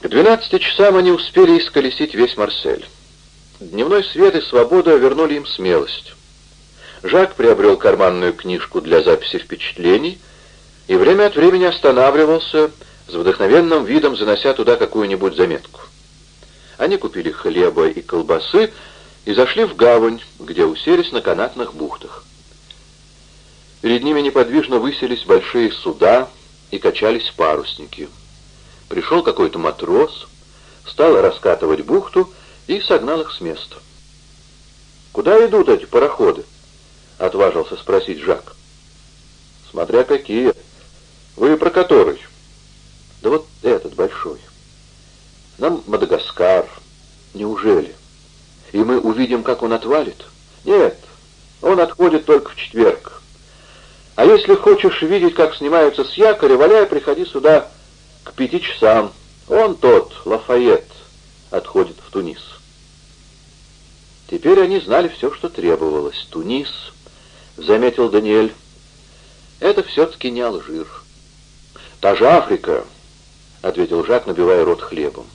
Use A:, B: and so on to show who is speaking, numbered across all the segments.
A: К двенадцати часам они успели исколесить весь Марсель. Дневной свет и свобода вернули им смелость. Жак приобрел карманную книжку для записи впечатлений и время от времени останавливался, с вдохновенным видом занося туда какую-нибудь заметку. Они купили хлеба и колбасы и зашли в гавань, где уселись на канатных бухтах. Перед ними неподвижно высились большие суда и качались парусники. Пришел какой-то матрос, стал раскатывать бухту и согнал их с места. «Куда идут эти пароходы?» — отважился спросить Жак. «Смотря какие. Вы про который?» «Да вот этот большой. Нам Мадагаскар. Неужели? И мы увидим, как он отвалит?» «Нет, он отходит только в четверг. А если хочешь видеть, как снимаются с якоря, валяй, приходи сюда к пяти часам. Он тот, Лафайет, отходит в Тунис». Теперь они знали все, что требовалось. Тунис, заметил Даниэль, это все-таки не Алжир. Та же Африка, ответил Жак, набивая рот хлебом.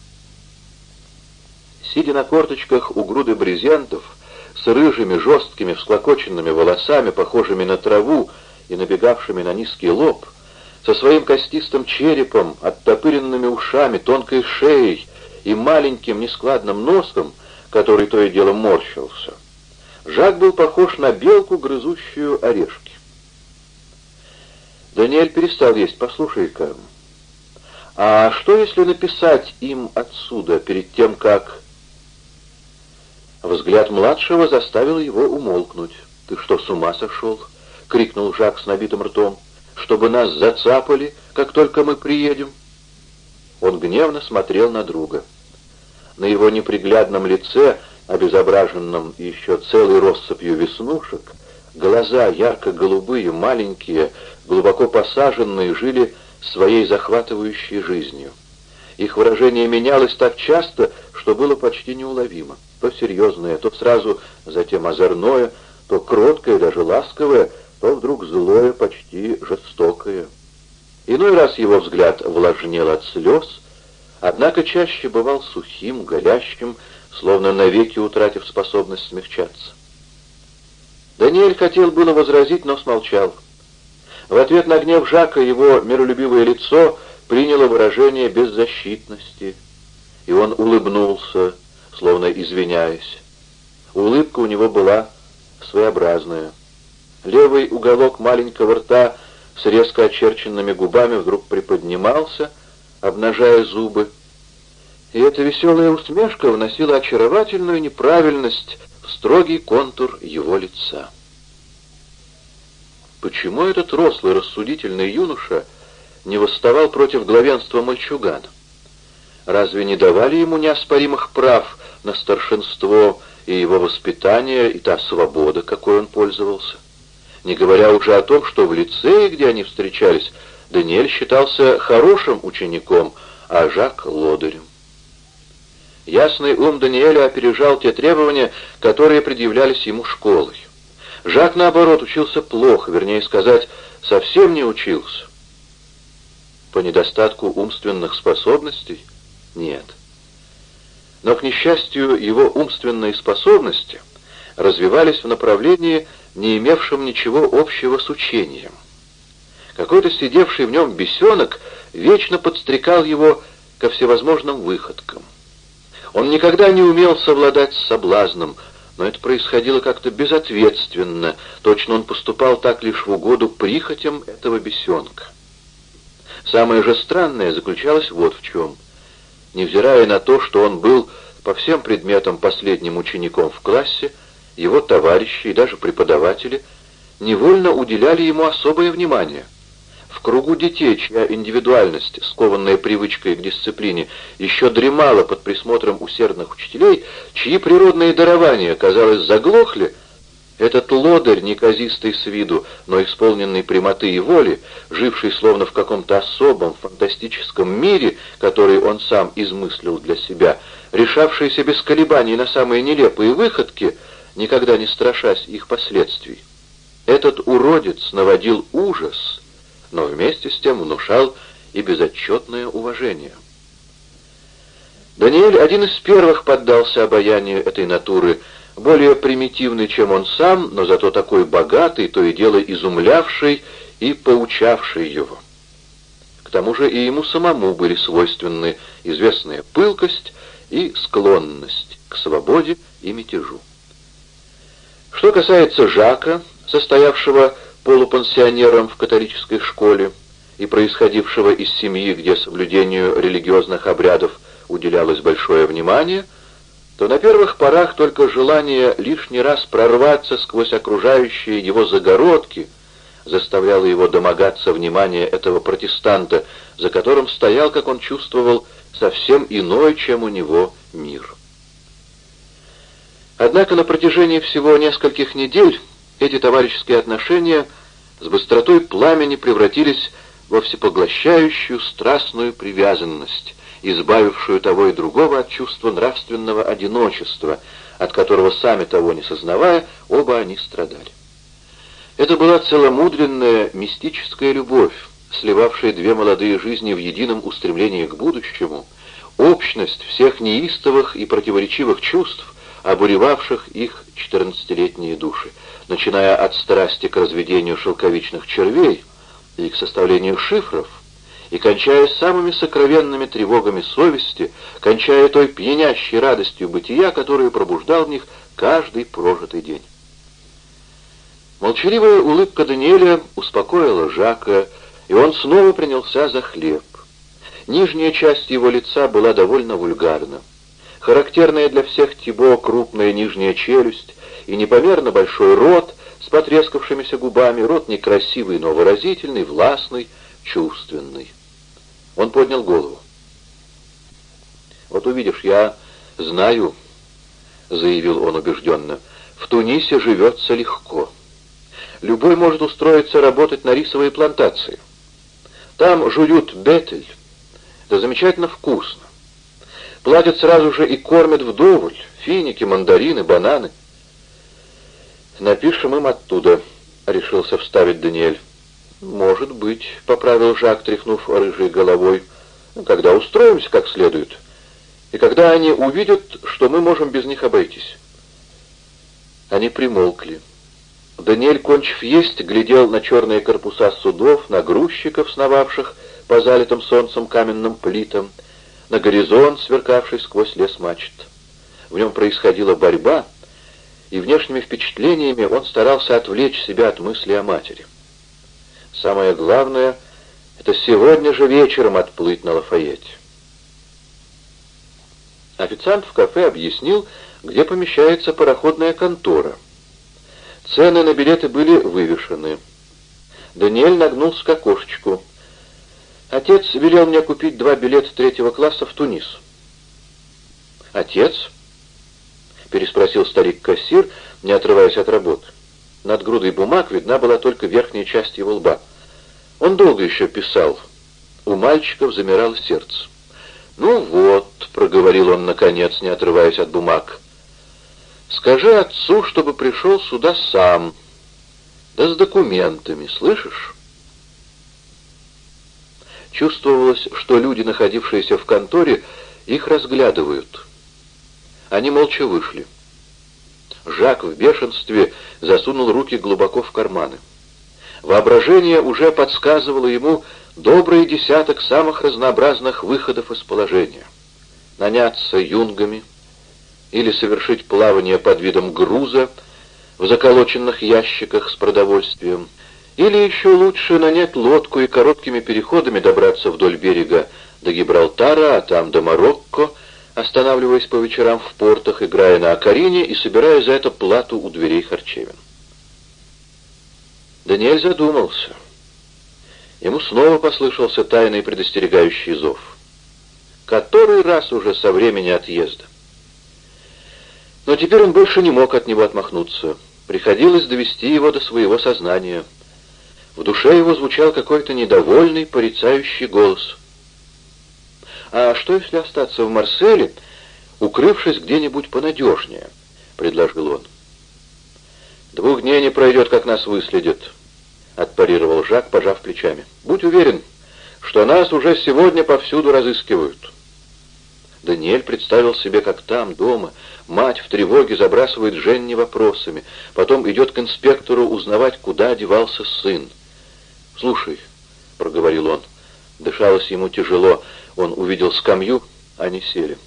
A: Сидя на корточках у груды брезентов, с рыжими, жесткими, всклокоченными волосами, похожими на траву и набегавшими на низкий лоб, со своим костистым черепом, оттопыренными ушами, тонкой шеей и маленьким нескладным носом, который то и дело морщился. Жак был похож на белку, грызущую орешки. Даниэль перестал есть. «Послушай-ка, а что, если написать им отсюда, перед тем, как...» Взгляд младшего заставил его умолкнуть. «Ты что, с ума сошел?» — крикнул Жак с набитым ртом. «Чтобы нас зацапали, как только мы приедем?» Он гневно смотрел на друга. На его неприглядном лице, обезображенном еще целой россыпью веснушек, глаза ярко-голубые, маленькие, глубоко посаженные, жили своей захватывающей жизнью. Их выражение менялось так часто, что было почти неуловимо. То серьезное, то сразу затем озорное, то кроткое, даже ласковое, то вдруг злое, почти жестокое. Иной раз его взгляд влажнел от слез, однако чаще бывал сухим, горящим, словно навеки утратив способность смягчаться. Даниэль хотел было возразить, но смолчал. В ответ на гнев Жака его миролюбивое лицо приняло выражение беззащитности, и он улыбнулся, словно извиняясь. Улыбка у него была своеобразная. Левый уголок маленького рта с резко очерченными губами вдруг приподнимался — обнажая зубы. И эта веселая усмешка вносила очаровательную неправильность в строгий контур его лица. Почему этот рослый рассудительный юноша не восставал против главенства мальчугана? Разве не давали ему неоспоримых прав на старшинство и его воспитание, и та свобода, какой он пользовался? Не говоря уже о том, что в лицее, где они встречались, Даниэль считался хорошим учеником, а Жак — лодырем. Ясный ум Даниэля опережал те требования, которые предъявлялись ему школой. Жак, наоборот, учился плохо, вернее сказать, совсем не учился. По недостатку умственных способностей? Нет. Но, к несчастью, его умственные способности развивались в направлении, не имевшем ничего общего с учением. Какой-то сидевший в нем бесенок вечно подстрекал его ко всевозможным выходкам. Он никогда не умел совладать с соблазном, но это происходило как-то безответственно, точно он поступал так лишь в угоду прихотям этого бесенка. Самое же странное заключалось вот в чем. Невзирая на то, что он был по всем предметам последним учеником в классе, его товарищи и даже преподаватели невольно уделяли ему особое внимание — в кругу детей, чья индивидуальность, скованная привычкой к дисциплине, еще дремала под присмотром усердных учителей, чьи природные дарования, казалось, заглохли, этот лодырь, неказистый с виду, но исполненный прямоты и воли, живший словно в каком-то особом фантастическом мире, который он сам измыслил для себя, решавшийся без колебаний на самые нелепые выходки, никогда не страшась их последствий. Этот уродец наводил ужас — но вместе с тем внушал и безотчетное уважение. Даниэль один из первых поддался обаянию этой натуры, более примитивный, чем он сам, но зато такой богатый, то и дело изумлявший и поучавший его. К тому же и ему самому были свойственны известная пылкость и склонность к свободе и мятежу. Что касается Жака, состоявшего полупансионером в католической школе и происходившего из семьи, где соблюдению религиозных обрядов уделялось большое внимание, то на первых порах только желание лишний раз прорваться сквозь окружающие его загородки заставляло его домогаться внимания этого протестанта, за которым стоял, как он чувствовал, совсем иной, чем у него мир. Однако на протяжении всего нескольких недель эти товарищеские отношения с быстротой пламени превратились во всепоглощающую страстную привязанность, избавившую того и другого от чувства нравственного одиночества, от которого, сами того не сознавая, оба они страдали. Это была целомудренная мистическая любовь, сливавшая две молодые жизни в едином устремлении к будущему, общность всех неистовых и противоречивых чувств, обуревавших их четырнадцатилетние души, начиная от страсти к разведению шелковичных червей и к составлению шифров, и кончая самыми сокровенными тревогами совести, кончая той пьянящей радостью бытия, которую пробуждал в них каждый прожитый день. Молчаливая улыбка Даниэля успокоила Жака, и он снова принялся за хлеб. Нижняя часть его лица была довольно вульгарна. Характерная для всех Тибо крупная нижняя челюсть и непомерно большой рот с потрескавшимися губами, рот некрасивый, но выразительный, властный, чувственный. Он поднял голову. «Вот увидишь, я знаю», — заявил он убежденно, — «в Тунисе живется легко. Любой может устроиться работать на рисовые плантации. Там жуют бетель. Это замечательно вкусно. Платят сразу же и кормят вдоволь. Финики, мандарины, бананы. Напишем им оттуда, — решился вставить Даниэль. «Может быть», — поправил Жак, тряхнув рыжей головой, — «когда устроимся как следует, и когда они увидят, что мы можем без них обойтись». Они примолкли. Даниэль, кончив есть, глядел на черные корпуса судов, на грузчиков, сновавших по залитым солнцем каменным плитам, на горизонт, сверкавший сквозь лес мачт. В нем происходила борьба, и внешними впечатлениями он старался отвлечь себя от мысли о матери. Самое главное — это сегодня же вечером отплыть на Лафайете. Официант в кафе объяснил, где помещается пароходная контора. Цены на билеты были вывешены. Даниэль нагнулся к окошечку — Отец велел мне купить два билета третьего класса в Тунис. «Отец?» — переспросил старик-кассир, не отрываясь от работы. Над грудой бумаг видна была только верхняя часть его лба. Он долго еще писал. У мальчиков замирало сердце. «Ну вот», — проговорил он наконец, не отрываясь от бумаг, — «скажи отцу, чтобы пришел сюда сам, да с документами, слышишь?» Чувствовалось, что люди, находившиеся в конторе, их разглядывают. Они молча вышли. Жак в бешенстве засунул руки глубоко в карманы. Воображение уже подсказывало ему добрый десяток самых разнообразных выходов из положения. Наняться юнгами или совершить плавание под видом груза в заколоченных ящиках с продовольствием — или еще лучше нанять лодку и короткими переходами добраться вдоль берега до Гибралтара, а там до Марокко, останавливаясь по вечерам в портах, играя на акарине и собирая за это плату у дверей харчевин. Даниэль задумался. Ему снова послышался тайный предостерегающий зов. Который раз уже со времени отъезда. Но теперь он больше не мог от него отмахнуться. Приходилось довести его до своего сознания — в душе его звучал какой-то недовольный, порицающий голос. «А что, если остаться в Марселе, укрывшись где-нибудь понадежнее?» — предложил он. «Двух дней не пройдет, как нас выследят», — отпарировал Жак, пожав плечами. «Будь уверен, что нас уже сегодня повсюду разыскивают». Даниэль представил себе, как там, дома, мать в тревоге забрасывает Женни вопросами, потом идет к инспектору узнавать, куда девался сын. «Слушай», — проговорил он, — дышалось ему тяжело, он увидел скамью, они сели.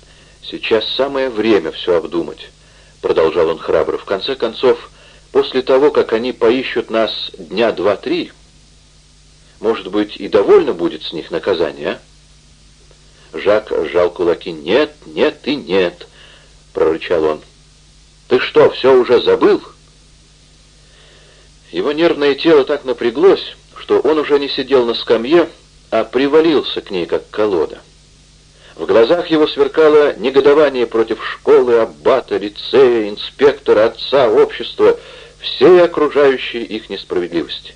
A: «Сейчас самое время все обдумать», — продолжал он храбро. «В конце концов, после того, как они поищут нас дня два-три, может быть, и довольно будет с них наказание, а?» Жак сжал кулаки. «Нет, нет и нет!» — прорычал он. «Ты что, все уже забыл?» Его нервное тело так напряглось, что он уже не сидел на скамье, а привалился к ней, как колода. В глазах его сверкало негодование против школы, аббата, лицея, инспектора, отца, общества, всей окружающей их несправедливости.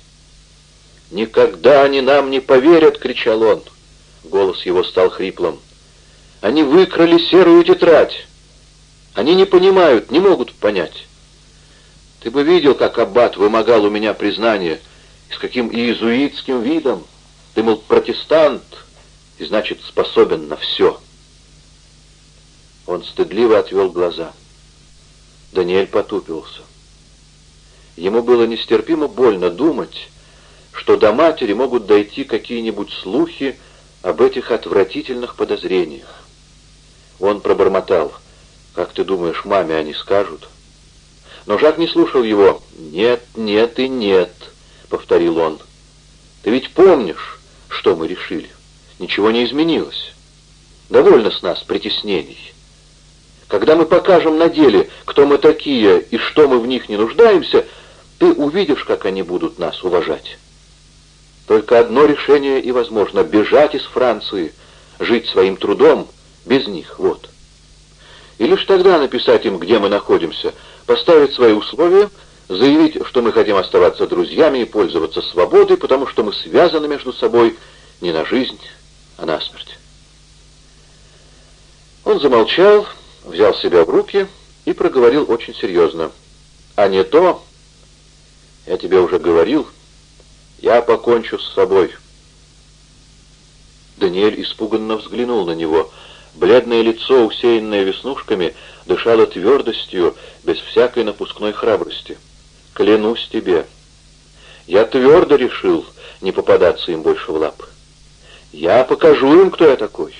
A: «Никогда они нам не поверят!» — кричал он. Голос его стал хриплым. «Они выкрали серую тетрадь! Они не понимают, не могут понять. Ты бы видел, как аббат вымогал у меня признание, с каким иезуитским видом. Ты, мол, протестант, и, значит, способен на все». Он стыдливо отвел глаза. Даниэль потупился. Ему было нестерпимо больно думать, что до матери могут дойти какие-нибудь слухи об этих отвратительных подозрениях. Он пробормотал. «Как ты думаешь, маме они скажут?» Но Жак не слушал его. «Нет, нет и нет», — повторил он. «Ты ведь помнишь, что мы решили? Ничего не изменилось. Довольно с нас притеснений. Когда мы покажем на деле, кто мы такие и что мы в них не нуждаемся, ты увидишь, как они будут нас уважать». Только одно решение и возможно — бежать из Франции, жить своим трудом, без них, вот. И лишь тогда написать им, где мы находимся, поставить свои условия, заявить, что мы хотим оставаться друзьями и пользоваться свободой, потому что мы связаны между собой не на жизнь, а на смерть. Он замолчал, взял себя в руки и проговорил очень серьезно. «А не то, я тебе уже говорил, — я покончу с собой. Даниэль испуганно взглянул на него. Бледное лицо, усеянное веснушками, дышало твердостью, без всякой напускной храбрости. «Клянусь тебе, я твердо решил не попадаться им больше в лапы. Я покажу им, кто я такой.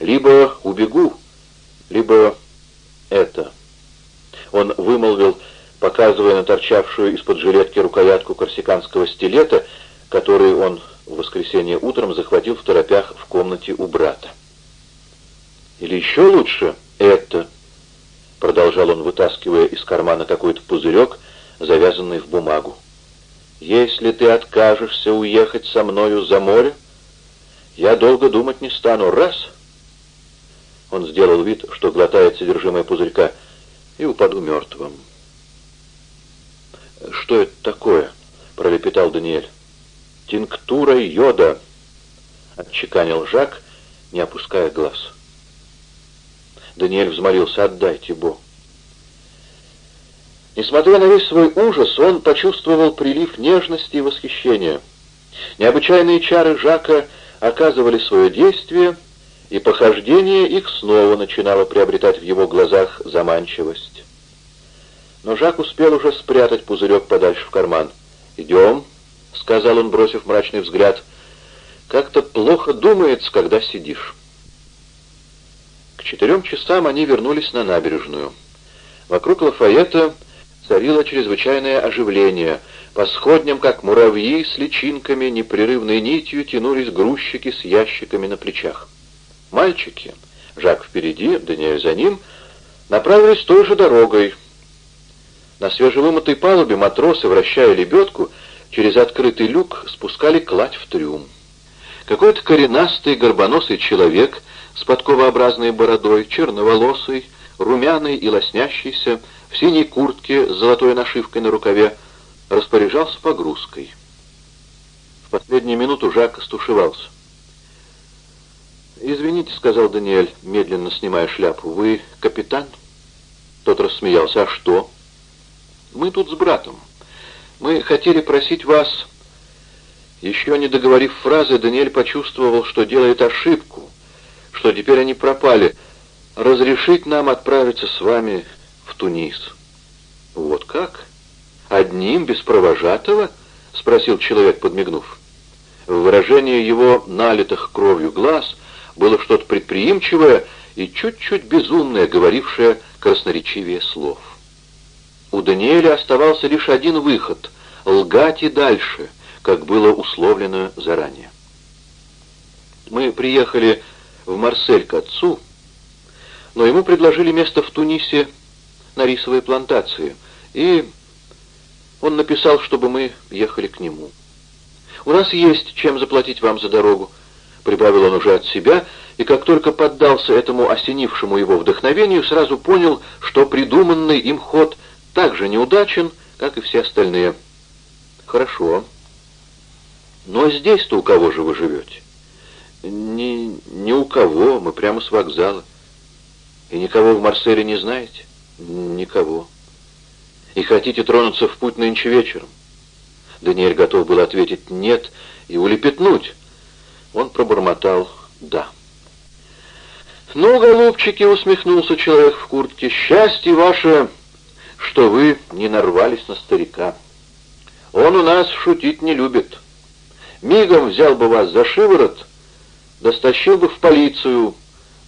A: Либо убегу, либо это». Он вымолвил показывая на торчавшую из-под жилетки рукоятку корсиканского стилета, который он в воскресенье утром захватил в торопях в комнате у брата. «Или еще лучше это», — продолжал он, вытаскивая из кармана какой-то пузырек, завязанный в бумагу. «Если ты откажешься уехать со мною за море, я долго думать не стану. Раз!» Он сделал вид, что глотает содержимое пузырька, и упаду мертвым. «Что это такое?» — пролепетал Даниэль. «Тинктура йода», — отчеканил Жак, не опуская глаз. Даниэль взмолился, «Отдайте, Бо». Несмотря на весь свой ужас, он почувствовал прилив нежности и восхищения. Необычайные чары Жака оказывали свое действие, и похождение их снова начинало приобретать в его глазах заманчивость. Но Жак успел уже спрятать пузырек подальше в карман. «Идем», — сказал он, бросив мрачный взгляд. «Как-то плохо думается, когда сидишь». К четырем часам они вернулись на набережную. Вокруг Лафayette царило чрезвычайное оживление. По сходням, как муравьи с личинками, непрерывной нитью тянулись грузчики с ящиками на плечах. Мальчики, Жак впереди, Даниэль за ним, направились той же дорогой — на свежевымытой палубе матросы, вращая лебедку, через открытый люк спускали кладь в трюм. Какой-то коренастый, горбоносый человек с подковообразной бородой, черноволосый, румяный и лоснящийся, в синей куртке с золотой нашивкой на рукаве, распоряжался погрузкой. В последнюю минуту Жак стушевался. «Извините», — сказал Даниэль, медленно снимая шляпу, — «вы капитан?» Тот рассмеялся. «А что?» Мы тут с братом. Мы хотели просить вас...» Еще не договорив фразы, Даниэль почувствовал, что делает ошибку, что теперь они пропали. Разрешить нам отправиться с вами в Тунис». «Вот как? Одним, без провожатого?» — спросил человек, подмигнув. В выражении его налитых кровью глаз было что-то предприимчивое и чуть-чуть безумное, говорившее красноречивее слов. У Даниэля оставался лишь один выход — лгать и дальше, как было условлено заранее. Мы приехали в Марсель к отцу, но ему предложили место в Тунисе на рисовой плантации, и он написал, чтобы мы ехали к нему. «У нас есть чем заплатить вам за дорогу», — прибавил он уже от себя, и как только поддался этому осенившему его вдохновению, сразу понял, что придуманный им ход так же неудачен, как и все остальные. «Хорошо. Но здесь-то у кого же вы живете?» «Ни, ни у кого, мы прямо с вокзала. И никого в Марселе не знаете?» «Никого. И хотите тронуться в путь нынче вечером?» Даниэль готов был ответить «нет» и улепетнуть. Он пробормотал «да». «Ну, голубчики», — усмехнулся человек в куртке, — «счастье ваше, что вы не нарвались на старика. Он у нас шутить не любит. Мигом взял бы вас за шиворот, достащил бы в полицию,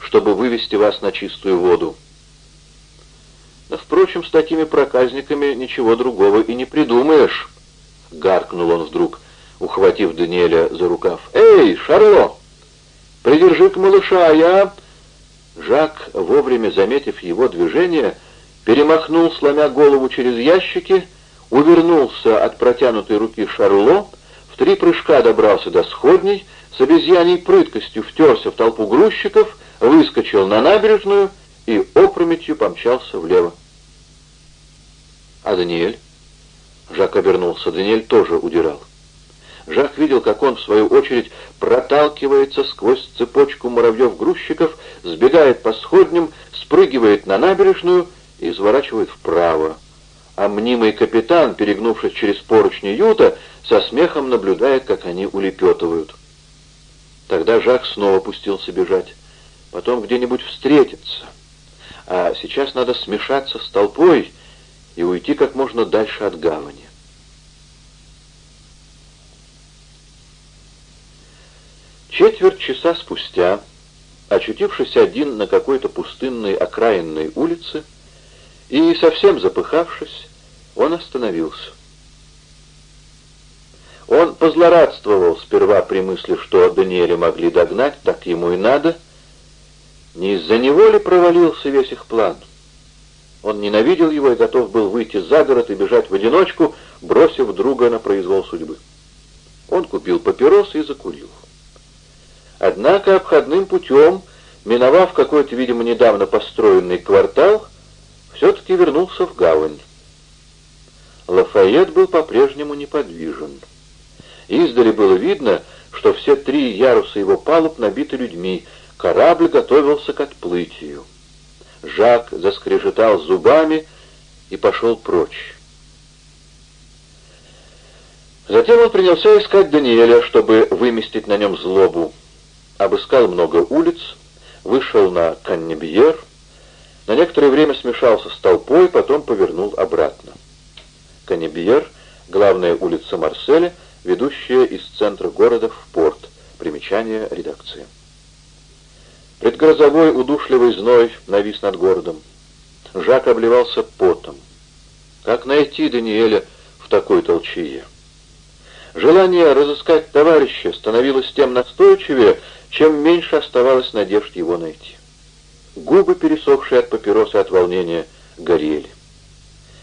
A: чтобы вывести вас на чистую воду. Да, впрочем, с такими проказниками ничего другого и не придумаешь». — гаркнул он вдруг, ухватив Даниэля за рукав. «Эй, Шарло! Придержи-ка малыша, а я...» Жак, вовремя заметив его движение, перемахнул, сломя голову через ящики, увернулся от протянутой руки Шарло, в три прыжка добрался до сходней, с обезьяней прыткостью втерся в толпу грузчиков, выскочил на набережную и опрометью помчался влево. А Даниэль? Жак обернулся. Даниэль тоже удирал. Жак видел, как он, в свою очередь, проталкивается сквозь цепочку муравьев-грузчиков, сбегает по сходням, спрыгивает на набережную и сворачивает вправо. А мнимый капитан, перегнувшись через поручни юта, со смехом наблюдает, как они улепетывают. Тогда Жак снова пустился бежать. Потом где-нибудь встретиться. А сейчас надо смешаться с толпой и уйти как можно дальше от гавани. Четверть часа спустя, очутившись один на какой-то пустынной окраинной улице и совсем запыхавшись, он остановился. Он позлорадствовал сперва при мысли, что Даниэля могли догнать, так ему и надо. Не из-за него ли провалился весь их план? — он ненавидел его и готов был выйти за город и бежать в одиночку, бросив друга на произвол судьбы. Он купил папиросы и закурил. Однако обходным путем, миновав какой-то, видимо, недавно построенный квартал, все-таки вернулся в гавань. Лафайет был по-прежнему неподвижен. Издали было видно, что все три яруса его палуб набиты людьми, корабль готовился к отплытию. Жак заскрежетал зубами и пошел прочь. Затем он принялся искать Даниэля, чтобы выместить на нем злобу. Обыскал много улиц, вышел на Каннебьер, на некоторое время смешался с толпой, потом повернул обратно. Каннебьер — главная улица Марселя, ведущая из центра города в порт. Примечание редакции. Предгрозовой удушливый зной навис над городом. Жак обливался потом. Как найти Даниэля в такой толчее? Желание разыскать товарища становилось тем настойчивее, чем меньше оставалось надежд его найти. Губы, пересохшие от папиросы от волнения, горели.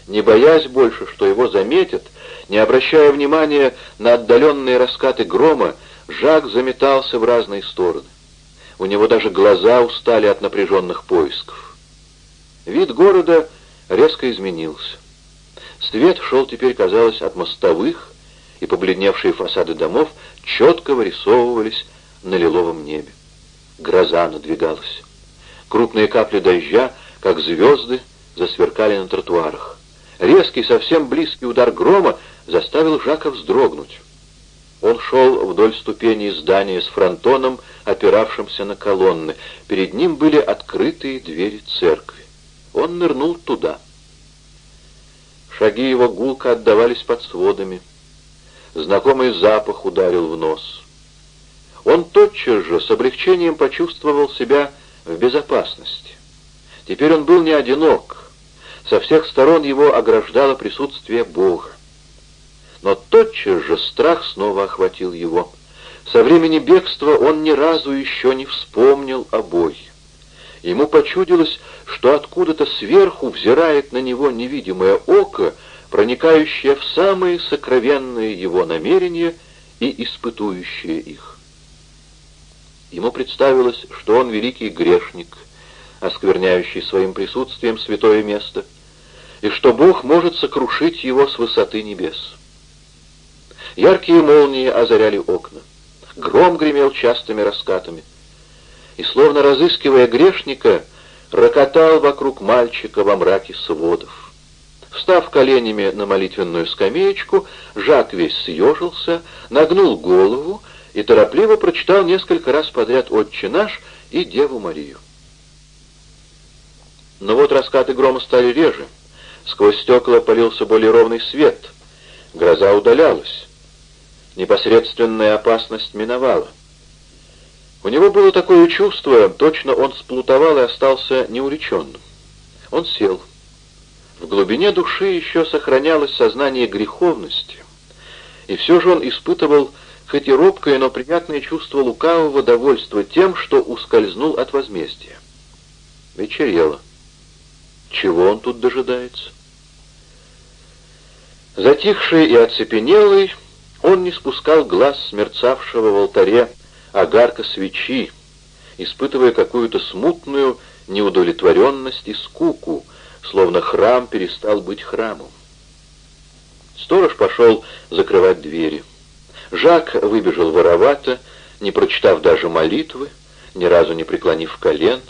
A: Не боясь больше, что его заметят, не обращая внимания на отдаленные раскаты грома, Жак заметался в разные стороны. У него даже глаза устали от напряженных поисков. Вид города резко изменился. Свет шел теперь, казалось, от мостовых, и побледневшие фасады домов четко вырисовывались на лиловом небе. Гроза надвигалась. Крупные капли дождя, как звезды, засверкали на тротуарах. Резкий, совсем близкий удар грома заставил Жака вздрогнуть. Он шел вдоль ступеней здания с фронтоном, опиравшимся на колонны. Перед ним были открытые двери церкви. Он нырнул туда. Шаги его гулко отдавались под сводами. Знакомый запах ударил в нос. Он тотчас же с облегчением почувствовал себя в безопасности. Теперь он был не одинок. Со всех сторон его ограждало присутствие Бога. Но тотчас же страх снова охватил его. Со времени бегства он ни разу еще не вспомнил о Боге. Ему почудилось, что откуда-то сверху взирает на него невидимое око, проникающее в самые сокровенные его намерения и испытующее их. Ему представилось, что он великий грешник, оскверняющий своим присутствием святое место, и что Бог может сокрушить его с высоты небес. Яркие молнии озаряли окна. Гром гремел частыми раскатами. И, словно разыскивая грешника, рокотал вокруг мальчика во мраке сводов. Встав коленями на молитвенную скамеечку, Жак весь съежился, нагнул голову и торопливо прочитал несколько раз подряд «Отче наш» и «Деву Марию». Но вот раскаты грома стали реже. Сквозь стекла полился более ровный свет. Гроза удалялась. Непосредственная опасность миновала. У него было такое чувство, точно он сплутовал и остался неуреченным. Он сел. В глубине души еще сохранялось сознание греховности, и все же он испытывал хоть и робкое, но приятное чувство лукавого довольства тем, что ускользнул от возмездия. Вечерело. Чего он тут дожидается? Затихший и оцепенелый, он не спускал глаз смерцавшего в алтаре огарка свечи, испытывая какую-то смутную неудовлетворенность и скуку, словно храм перестал быть храмом. Сторож пошел закрывать двери. Жак выбежал воровато, не прочитав даже молитвы, ни разу не преклонив колен.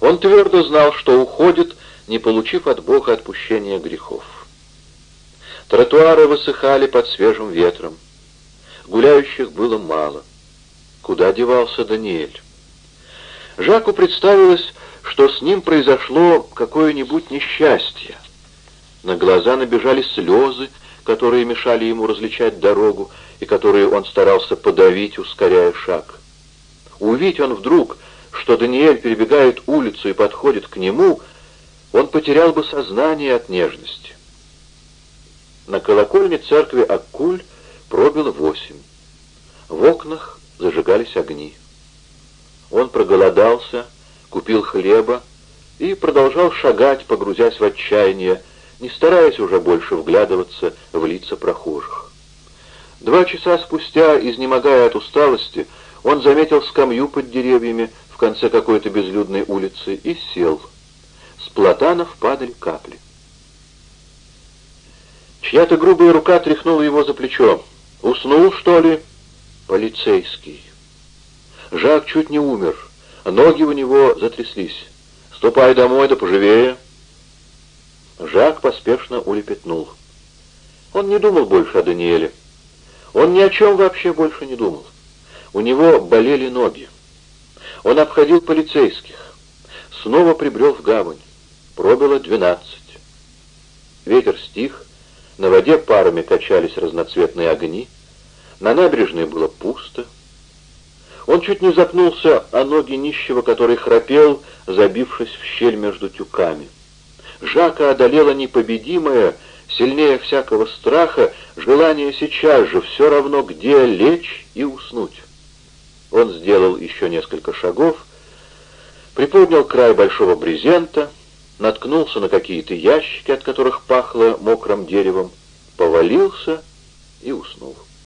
A: Он твердо знал, что уходит, не получив от Бога отпущения грехов. Тротуары высыхали под свежим ветром. Гуляющих было мало. Куда девался Даниэль? Жаку представилось, что с ним произошло какое-нибудь несчастье. На глаза набежали слезы, которые мешали ему различать дорогу и которые он старался подавить, ускоряя шаг. Увидеть он вдруг, что Даниэль перебегает улицу и подходит к нему, он потерял бы сознание от нежности. На колокольне церкви Аккуль пробило восемь. В окнах зажигались огни. Он проголодался, купил хлеба и продолжал шагать, погрузясь в отчаяние, не стараясь уже больше вглядываться в лица прохожих. Два часа спустя, изнемогая от усталости, он заметил скамью под деревьями в конце какой-то безлюдной улицы и сел. С платанов падали капли. Чья-то грубая рука тряхнула его за плечо. «Уснул, что ли?» «Полицейский». Жак чуть не умер. Ноги у него затряслись. «Ступай домой, да поживее». Жак поспешно улепетнул. Он не думал больше о Даниэле. Он ни о чем вообще больше не думал. У него болели ноги. Он обходил полицейских. Снова прибрел в гавань. Пробило двенадцать. Ветер стих, на воде парами качались разноцветные огни. На набережной было пусто. Он чуть не запнулся о ноги нищего, который храпел, забившись в щель между тюками. Жака одолела непобедимое, сильнее всякого страха, желание сейчас же все равно где лечь и уснуть. Он сделал еще несколько шагов, приподнял край большого брезента — наткнулся на какие-то ящики, от которых пахло мокрым деревом, повалился и уснул.